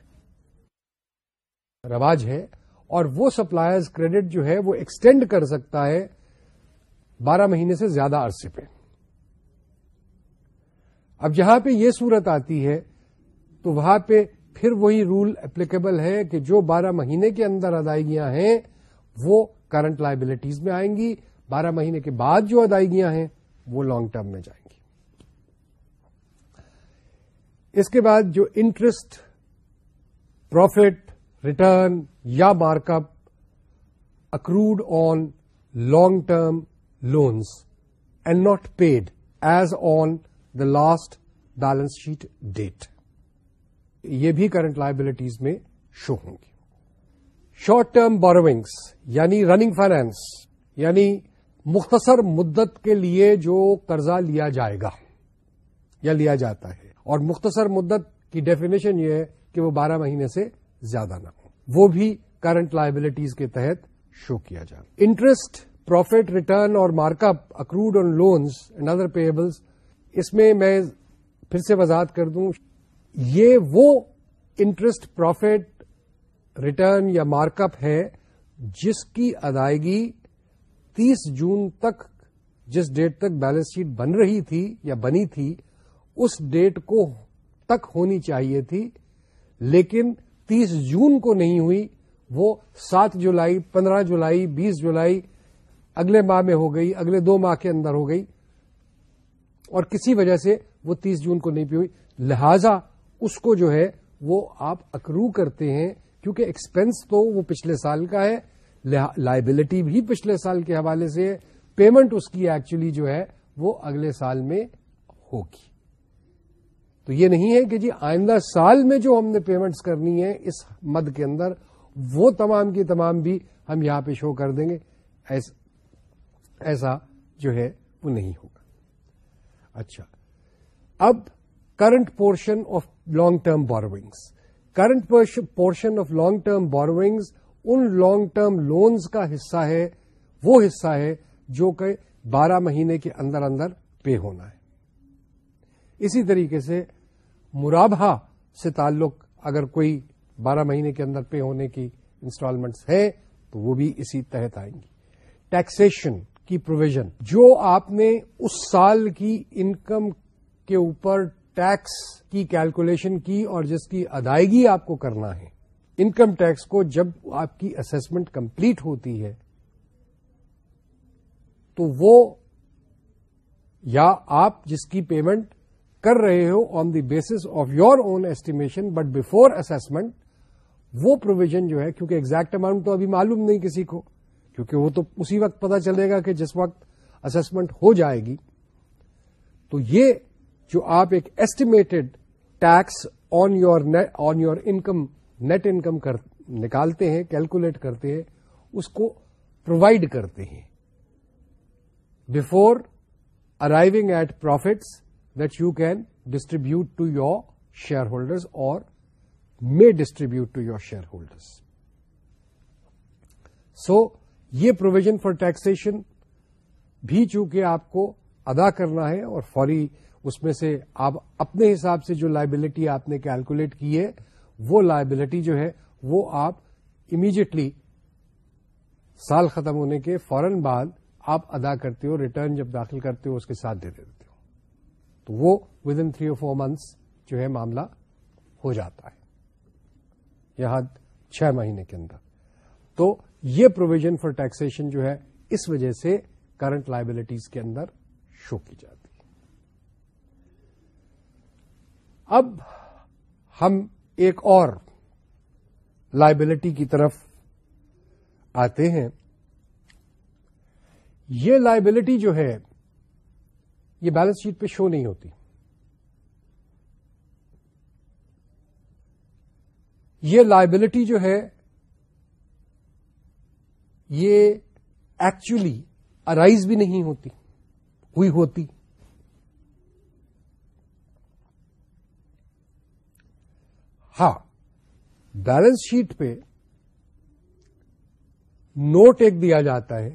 رواج ہے، اور وہ سپلائرز کریڈٹ جو ہے وہ ایکسٹینڈ کر سکتا ہے بارہ مہینے سے زیادہ عرصے پہ۔ اب جہاں پہ یہ صورت آتی ہے، تو وہاں پہ پھر وہی رول اپلیکیبل ہے کہ جو بارہ مہینے کے اندر ادائیگیاں ہیں، وہ کرنٹ لائبلٹیز میں آئیں گی۔ بارہ مہینے کے بعد جو ادائیگیاں ہیں وہ لانگ ٹرم میں جائیں گی۔ اس کے بعد جو انٹرسٹ پروفٹ ریٹرن یا markup accrued on long term loans and not paid as on the last balance sheet date یہ بھی کرنٹ لائبلٹیز میں شو ہوں گی۔ شارٹ ٹرم بوروئنگس یعنی رننگ فائنینس یعنی مختصر مدت کے لیے جو قرضہ لیا جائے گا یا لیا جاتا ہے۔ اور مختصر مدت کی ڈیفینیشن یہ ہے کہ وہ بارہ مہینے سے زیادہ نہ ہو۔ وہ بھی کرنٹ لائبلٹیز کے تحت شو کیا جائے انٹرسٹ پروفٹ ریٹرن اور mark up accrued on loans and other payables اس میں میں پھر سے وضاحت کر دوں۔ یہ وہ انٹرسٹ پروفٹ ریٹرن یا مارک اپ ہے جس کی ادائیگی تیس جون تک جس ڈیٹ تک بیلنس شیٹ بن رہی تھی یا بنی تھی، اس ڈیٹ کو تک ہونی چاہیے تھی، لیکن تیس جون کو نہیں ہوئی، وہ سات جولائی، پندرہ جولائی، بیس جولائی اگلے ماہ میں ہو گئی، اگلے دو ماہ کے اندر ہو گئی، اور کسی وجہ سے وہ تیس جون کو نہیں پی ہوئی۔ لہذا اس کو جو ہے وہ آپ اکرو کرتے ہیں، کیونکہ ایکسپینس تو وہ پچھلے سال کا ہے۔ لائبلٹی بھی پچھلے سال کے حوالے سے پیمنٹ اس کی ایکچولی جو ہے وہ اگلے سال میں ہوگی۔ تو یہ نہیں ہے کہ جی آئندہ سال میں جو ہم نے پیمنٹس کرنی ہے اس مد کے اندر وہ تمام کی تمام بھی ہم یہاں پہ شو کر دیں گے۔ ایسا جو ہے وہ نہیں ہوگا۔ اچھا۔ اب current portion of long term borrowings current portion of long term borrowings in long term loans کا حصہ ہے، وہ حصہ ہے جو کہ بارہ مہینے کے اندر اندر پے ہونا ہے۔ اسی طریقے سے مرابہ سے تعلق اگر کوئی بارہ مہینے کے اندر پے ہونے کی انسٹالمنٹس ہے تو وہ بھی اسی تحت آئیں گی۔ ٹیکسیشن کی پروویژن جو آپ نے اس سال کی انکم کے اوپر ٹیکس کی کیلکولیشن کی اور جس کی ادائیگی آپ کو کرنا ہے انکم ٹیکس کو جب آپ کی اسسمنٹ کمپلیٹ ہوتی ہے، تو وہ یا آپ جس کی پیمنٹ کر رہے ہو on the basis of your own estimation but before assessment وہ پروویژن جو ہے، کیونکہ ایگزیکٹ اماؤنٹ تو ابھی معلوم نہیں کسی کو، کیونکہ وہ تو اسی وقت پتا چلے گا کہ جس وقت اسسمنٹ ہو جائے گی۔ تو یہ جو آپ ایک estimated tax on your on your income net income نکالتے ہیں، کیلکولیٹ کرتے ہیں، اس کو پرووائڈ کرتے ہیں۔ Before arriving at profits that you can distribute to your share holders or may distribute to your share holders so یہ پروویژن فار ٹیکسیشن بھی چونکہ آپ کو ادا کرنا ہے اور فوری اس میں سے آپ اپنے حساب سے جو لائبلٹی آپ نے کیلکولیٹ کی ہے وہ لائبلٹی جو ہے وہ آپ امیڈیٹلی سال ختم ہونے کے فوراً بعد آپ ادا کرتے ہو ریٹرن جب داخل کرتے ہو، اس کے ساتھ دے دیتے ہو۔ تو وہ within three or four months جو ہے معاملہ ہو جاتا ہے۔ یہاں چھ مہینے کے اندر۔ تو یہ پروویژن فار ٹیکسیشن جو ہے اس وجہ سے کرنٹ لائبلٹیز کے اندر شو کی جاتی۔ ہے اب ہم ایک اور لائبلٹی کی طرف آتے ہیں۔ یہ لائبلٹی جو ہے، یہ بیلنس شیٹ پہ شو نہیں ہوتی۔ یہ لائبلٹی جو ہے، یہ ایکچولی ارائیز بھی نہیں ہوتی، ہوئی ہوتی۔ ہاں بیلنس شیٹ پہ نوٹ ایک دیا جاتا ہے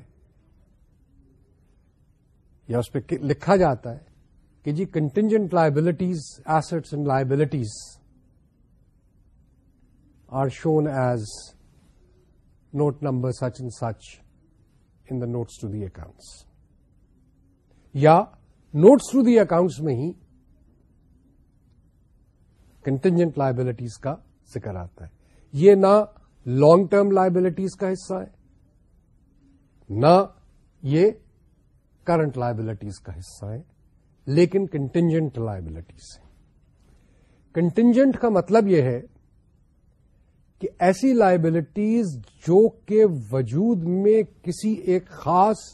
یا اس پہ لکھا جاتا ہے کہ جی contingent liabilities assets and liabilities are shown as note number such and such in the notes to the accounts یا نوٹس ٹو دی اکاؤنٹس میں ہی کنٹینجنٹ لائبلٹیز کا ذکر آتا ہے۔ یہ نہ لانگ ٹرم لائبلٹیز کا حصہ ہے، نہ یہ کرنٹ لائبلٹیز کا حصہ ہے، لیکن کنٹینجنٹ لائبلٹیز ہے کنٹینجنٹ کا مطلب یہ ہے کہ ایسی لائبلٹیز جو کہ وجود میں کسی ایک خاص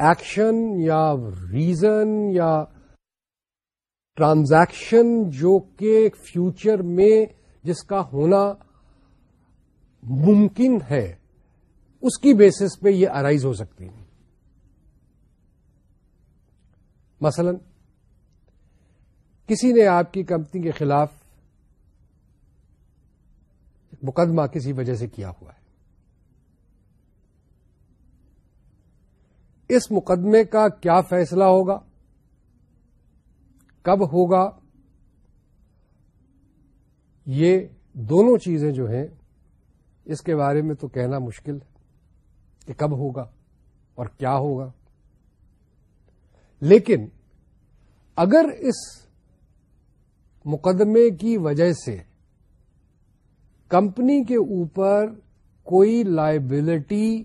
ایکشن یا ریزن یا ٹرانزیکشن جو کہ فیوچر میں جس کا ہونا ممکن ہے، اس کی بیسس پہ یہ ارائیز ہو سکتی ہے مثلا، کسی نے آپ کی کمپنی کے خلاف مقدمہ کسی وجہ سے کیا ہوا ہے۔ اس مقدمے کا کیا فیصلہ ہوگا؟ کب ہوگا؟ یہ دونوں چیزیں جو ہیں، اس کے بارے میں تو کہنا مشکل ہے کہ کب ہوگا اور کیا ہوگا۔ لیکن اگر اس مقدمے کی وجہ سے کمپنی کے اوپر کوئی لائبلٹی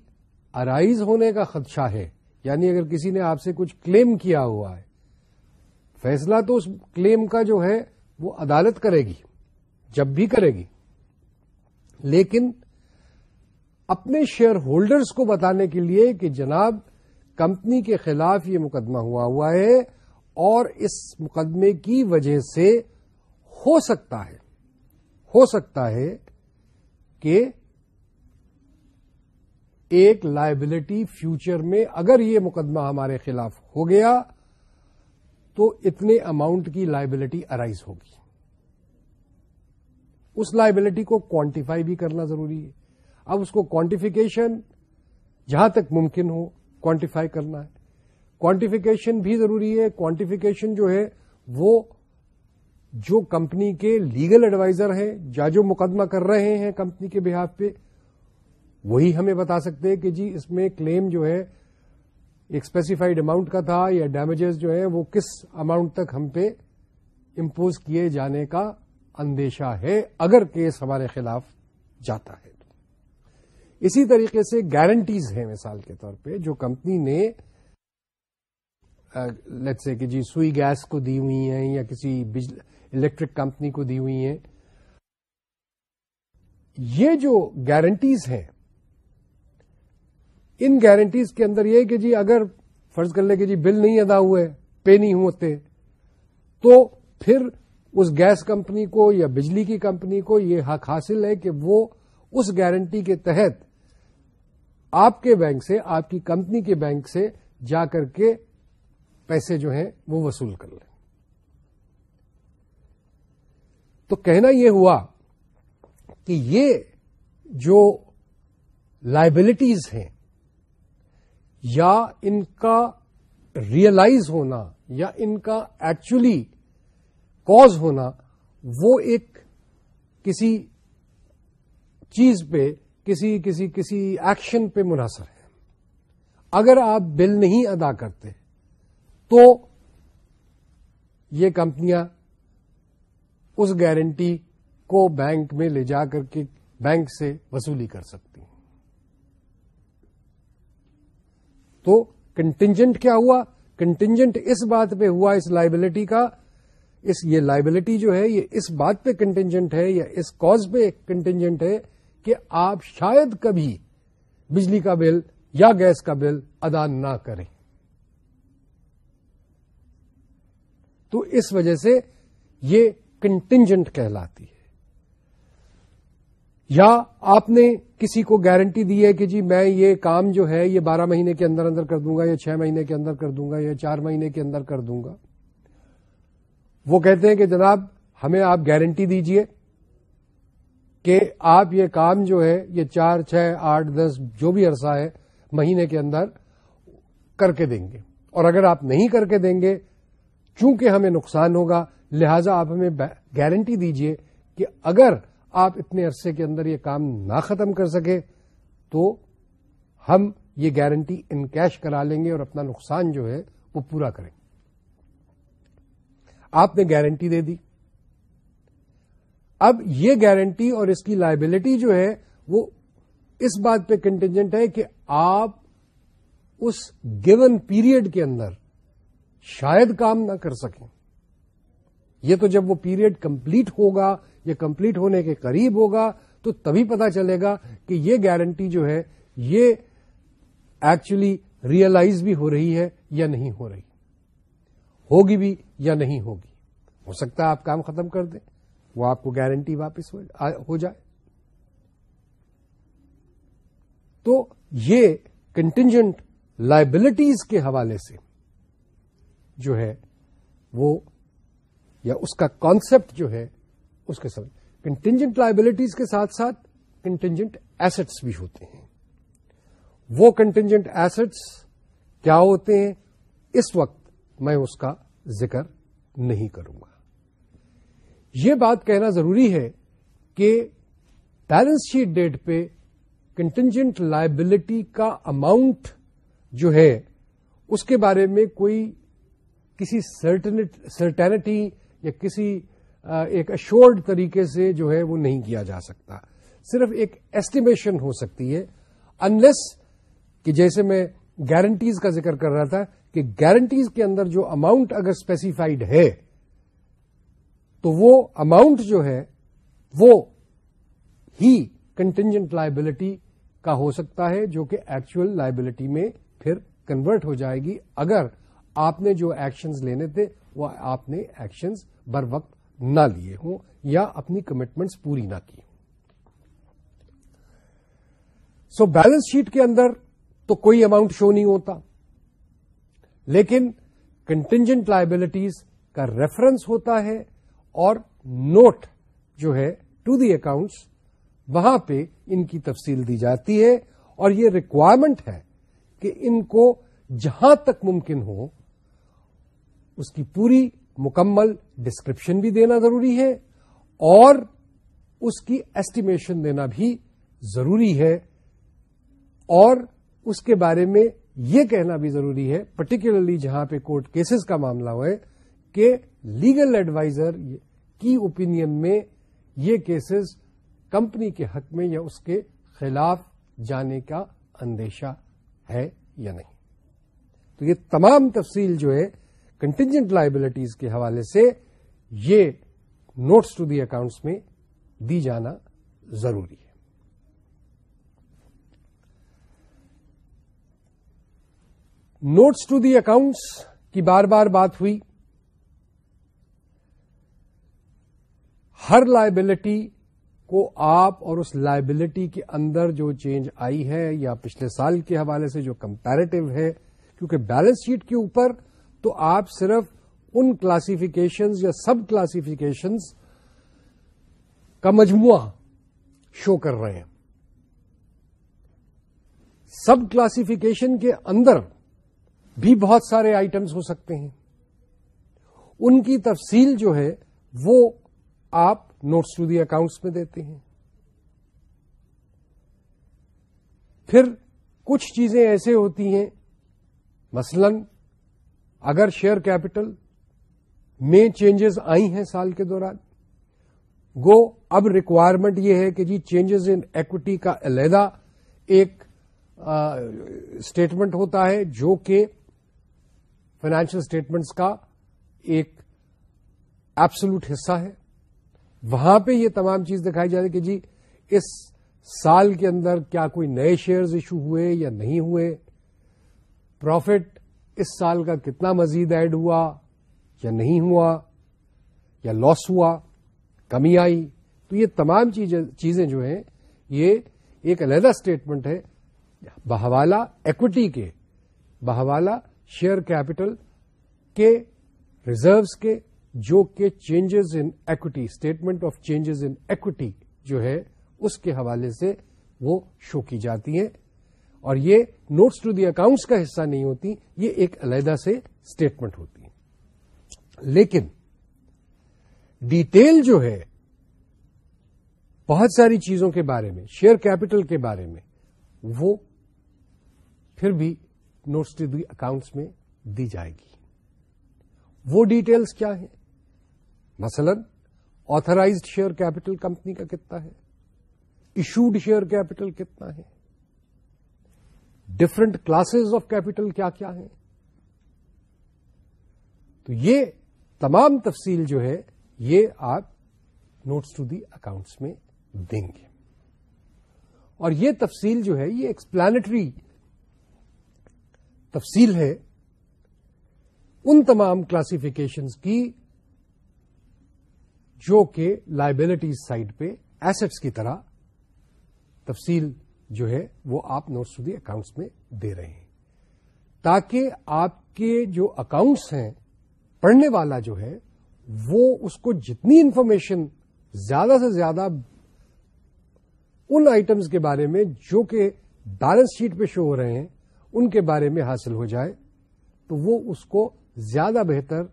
ارائیز ہونے کا خدشہ ہے یعنی اگر کسی نے آپ سے کچھ کلیم کیا ہوا ہے فیصلہ تو اس کلیم کا جو ہے وہ عدالت کرے گی، جب بھی کرے گی۔ لیکن اپنے شیئر ہولڈرز کو بتانے کے لیے کہ جناب، کمپنی کے خلاف یہ مقدمہ ہوا ہوا ہے اور اس مقدمے کی وجہ سے ہو سکتا ہے، ہو سکتا ہے کہ ایک لائبلٹی فیوچر میں اگر یہ مقدمہ ہمارے خلاف ہو گیا تو اتنے اماؤنٹ کی لائبلٹی ارائیز ہوگی۔ اس لائبلٹی کو کوانٹیفائی بھی کرنا ضروری ہے۔ اب اس کو کوانٹیفیکیشن جہاں تک ممکن ہو کوانٹیفائی کرنا ہے۔ کوانٹیفیکیشن بھی ضروری ہے۔ کوانٹیفیکیشن جو ہے وہ جو کمپنی کے لیگل ایڈوائزر ہیں یا جو مقدمہ کر رہے ہیں کمپنی کے بہاف پہ، وہی ہمیں بتا سکتے ہیں کہ جی اس میں کلیم جو ہے ایک اسپیسیفائڈ اماؤنٹ کا تھا یا ڈیمیجز جو ہیں وہ کس اماؤنٹ تک ہم پہ امپوز کیے جانے کا اندیشہ ہے اگر کیس ہمارے خلاف جاتا ہے۔ اسی طریقے سے گارنٹیز ہیں مثال کے طور پہ جو کمپنی نے لیٹ سے کہ جی سوئی گیس کو دی ہوئی ہیں یا کسی الیکٹرک کمپنی کو دی ہوئی ہیں۔ یہ جو گارنٹیز ہیں ان گارنٹیز کے اندر یہ کہ جی اگر فرض کر لے کہ جی بل نہیں ادا ہوئے پے نہیں ہوتے، تو پھر اس گیس کمپنی کو یا بجلی کی کمپنی کو یہ حق حاصل ہے کہ وہ اس گارنٹی کے تحت آپ کے بینک سے، آپ کی کمپنی کے بینک سے جا کر کے پیسے جو ہیں وہ وصول کر لیں۔ تو کہنا یہ ہوا کہ یہ جو لائبلٹیز ہیں یا ان کا ریئلائز ہونا یا ان کا ایکچولی کوز ہونا، وہ ایک کسی چیز پہ، کسی کسی کسی ایکشن پہ منحصر ہے۔ اگر آپ بل نہیں ادا کرتے، تو یہ کمپنیاں اس گارنٹی کو بینک میں لے جا کر کے بینک سے وصولی کر سکتی تو کنٹینجنٹ کیا ہوا؟ کنٹینجنٹ اس بات پہ ہوا، اس لائبلٹی کا۔ اس یہ لائبلٹی جو ہے، یہ اس بات پہ کنٹینجنٹ ہے یا اس کاز پہ کنٹینجنٹ ہے کہ آپ شاید کبھی بجلی کا بل یا گیس کا بل ادا نہ کریں۔ تو اس وجہ سے یہ کنٹینجنٹ کہلاتی۔ ہے یا آپ نے کسی کو گارنٹی دی ہے کہ جی میں یہ کام جو ہے یہ بارہ مہینے کے اندر اندر کر دوں گا یا چھ مہینے کے اندر کر دوں گا یا چار مہینے کے اندر کر دوں گا؟ وہ کہتے ہیں کہ جناب ہمیں آپ گارنٹی دیجیے کہ آپ یہ کام جو ہے یہ چار، چھ، آٹھ، دس جو بھی عرصہ ہے مہینے کے اندر کر کے دیں گے۔ اور اگر آپ نہیں کر کے دیں گے، چونکہ ہمیں نقصان ہوگا، لہذا آپ ہمیں گارنٹی دیجیے کہ اگر آپ اتنے عرصے کے اندر یہ کام نہ ختم کر سکے تو ہم یہ گارنٹی ان کیش کرا لیں گے اور اپنا نقصان جو ہے وہ پورا کریں گے آپ نے گارنٹی دے دی اب یہ گارنٹی اور اس کی لائبلٹی جو ہے وہ اس بات پہ کنٹینجنٹ ہے کہ آپ اس گیون پیریڈ کے اندر شاید کام نہ کر سکیں یہ تو جب وہ پیریڈ کمپلیٹ ہوگا یا کمپلیٹ ہونے کے قریب ہوگا تو تبھی پتا چلے گا کہ یہ گارنٹی جو ہے، یہ ایکچولی ریئلائز بھی ہو رہی ہے یا نہیں ہو رہی۔ ہوگی بھی یا نہیں ہوگی۔ ہو سکتا ہے آپ کام ختم کر دیں، وہ آپ کو گارنٹی واپس ہو جائے۔ تو یہ کنٹینجنٹ لائبلٹیز کے حوالے سے جو ہے، وہ یا اس کا کانسپٹ جو ہے اس کے ساتھ۔ کنٹینجنٹ لائبلٹیز کے ساتھ ساتھ کنٹینجنٹ ایسٹس بھی ہوتے ہیں۔ وہ کنٹینجنٹ ایسٹس کیا ہوتے ہیں؟ اس وقت میں اس کا ذکر نہیں کروں گا۔ یہ بات کہنا ضروری ہے کہ بیلنس شیٹ ڈیٹ پہ کنٹینجنٹ لائبلٹی کا اماؤنٹ جو ہے، اس کے بارے میں کوئی کسی سرٹینٹی یا کسی ایک اشورڈ طریقے سے جو ہے وہ نہیں کیا جا سکتا۔ صرف ایک ایسٹیمیشن ہو سکتی ہے۔ انلیس کہ جیسے میں گارنٹیز کا ذکر کر رہا تھا کہ گارنٹیز کے اندر جو اماؤنٹ اگر اسپیسیفائڈ ہے، تو وہ اماؤنٹ جو ہے، وہ ہی کنٹینجنٹ لائبلٹی کا ہو سکتا ہے، جو کہ ایکچوئل لائبلٹی میں پھر کنورٹ ہو جائے گی۔ اگر آپ نے جو ایکشنز لینے تھے، وہ آپ نے ایکشنز بر وقت نہ لیے ہوں یا اپنی کمٹمنٹس پوری نہ کی ہوں۔ سو بیلنس شیٹ کے اندر تو کوئی اماؤنٹ شو نہیں ہوتا، لیکن کنٹینجنٹ لائبلٹیز کا ریفرنس ہوتا ہے اور نوٹ جو ہے ٹو دی اکاؤنٹس وہاں پہ ان کی تفصیل دی جاتی ہے اور یہ ریکوائرمنٹ ہے کہ ان کو جہاں تک ممکن ہو اس کی پوری مکمل ڈسکرپشن بھی دینا ضروری ہے اور اس کی ایسٹیمیشن دینا بھی ضروری ہے اور اس کے بارے میں یہ کہنا بھی ضروری ہے پرٹیکولرلی جہاں پہ کورٹ کیسز کا معاملہ ہوئے کہ لیگل ایڈوائزر کی اوپینین میں یہ کیسز کمپنی کے حق میں یا اس کے خلاف جانے کا اندیشہ ہے یا نہیں۔ تو یہ تمام تفصیل جو ہے کنٹینجنٹ لائبلٹیز کے حوالے سے یہ نوٹس ٹو دی اکاؤنٹس میں دی جانا ضروری ہے۔ نوٹس ٹو دی اکاؤنٹس کی بار بار بات ہوئی۔ ہر لائبلٹی کو آپ اور اس لائبلٹی کے اندر جو چینج آئی ہے یا پچھلے سال کے حوالے سے جو کمپیرٹیو ہے، کیونکہ بیلنس شیٹ کے اوپر تو آپ صرف ان کلاسیفیکیشنز یا سب کلاسیفیکیشنز کا مجموعہ شو کر رہے ہیں۔ سب کلاسیفیکیشن کے اندر بھی بہت سارے آئٹمس ہو سکتے ہیں۔ ان کی تفصیل جو ہے وہ آپ نوٹس ٹو دی اکاؤنٹس میں دیتے ہیں۔ پھر کچھ چیزیں ایسے ہوتی ہیں، مثلاً اگر شیئر کیپٹل میں چینجز آئی ہیں سال کے دوران گو اب ریکوائرمنٹ یہ ہے کہ جی چینجز ان ایکوٹی کا علیحدہ ایک اسٹیٹمنٹ ہوتا ہے جو کہ فائنینشیل اسٹیٹمنٹس کا ایک ایپسلوٹ حصہ ہے۔ وہاں پہ یہ تمام چیز دکھائی جاتی کہ جی اس سال کے اندر کیا کوئی نئے شیئرز ایشو ہوئے یا نہیں ہوئے۔ پروفٹ اس سال کا کتنا مزید ایڈ ہوا یا نہیں ہوا یا لاس ہوا، کمی آئی؟ تو یہ تمام چیزیں جو ہیں، یہ ایک علیحدہ اسٹیٹمنٹ ہے بہوالا ایکوٹی کے، بہوالا شیئر کیپٹل کے ریزروس کے، جو کہ changes in equity statement of changes in equity جو ہے، اس کے حوالے سے وہ شو کی جاتی ہیں۔ اور یہ نوٹس ٹو دی اکاؤنٹس کا حصہ نہیں ہوتی، یہ ایک علیحدہ سے اسٹیٹمنٹ ہوتی۔ ہے لیکن ڈیٹیل جو ہے، بہت ساری چیزوں کے بارے میں شیئر کیپٹل کے بارے میں، وہ پھر بھی نوٹس ٹو دی اکاؤنٹس میں دی جائے گی۔ وہ ڈیٹیلز کیا ہیں؟ مثلا آترائزڈ شیئر کیپٹل کمپنی کا کتنا ہے؟ ایشوڈ شیئر کیپٹل کتنا ہے؟ ڈفرنٹ کلاسز آف کیپٹل کیا کیا ہیں؟ تو یہ تمام تفصیل جو ہے، یہ آپ نوٹس ٹو دی اکاؤنٹس میں دیں گے۔ اور یہ تفصیل جو ہے، یہ ایکسپلانٹری تفصیل ہے ان تمام کلاسفکیشنز کی، جو کہ لائبلٹیز سائڈ پہ ایسٹس کی طرح تفصیل جو ہے وہ آپ نوٹس ٹو دی اکاؤنٹس میں دے رہے ہیں۔ تاکہ آپ کے جو اکاؤنٹس ہیں، پڑھنے والا جو ہے، وہ اس کو جتنی انفارمیشن زیادہ سے زیادہ ان آئٹمس کے بارے میں جو کہ بیلنس شیٹ پہ شو ہو رہے ہیں، ان کے بارے میں حاصل ہو جائے، تو وہ اس کو زیادہ بہتر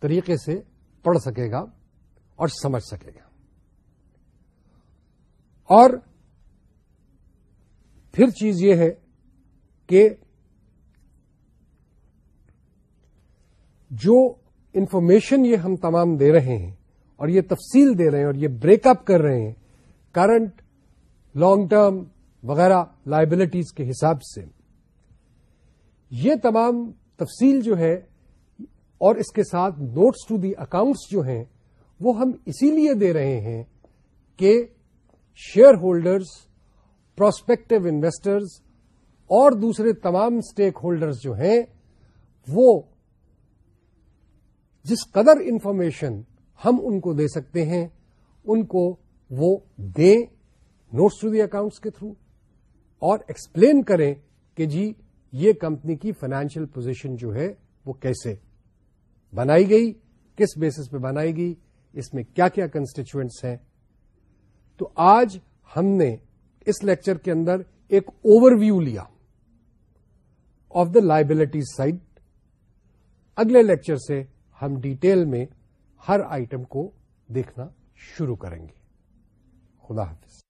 طریقے سے پڑھ سکے گا اور سمجھ سکے گا۔ اور پھر چیز یہ ہے کہ جو انفارمیشن یہ ہم تمام دے رہے ہیں اور یہ تفصیل دے رہے ہیں اور یہ بریک اپ کر رہے ہیں کرنٹ لانگ ٹرم وغیرہ لائبلٹیز کے حساب سے، یہ تمام تفصیل جو ہے اور اس کے ساتھ نوٹس ٹو دی اکاؤنٹس جو ہیں، وہ ہم اسی لیے دے رہے ہیں کہ شیئر ہولڈرز پروسپیکٹو انویسٹرز اور دوسرے تمام اسٹیک ہولڈرز جو ہیں، وہ جس قدر انفارمیشن ہم ان کو دے سکتے ہیں، ان کو وہ دیں نوٹس ٹو دی اکاؤنٹس کے تھرو اور ایکسپلین کریں کہ جی یہ کمپنی کی فائنینشیل پوزیشن جو ہے، وہ کیسے بنائی گئی، کس بیسس پہ بنائی گئی، اس میں کیا کیا کنسٹیچوئنٹس ہیں۔ تو آج ہم نے اس لیکچر کے اندر ایک اوور ویو لیا آف دا لائبلٹی سائڈ اگلے لیکچر سے ہم ڈیٹیل میں ہر آئٹم کو دیکھنا شروع کریں گے۔ خدا حافظ۔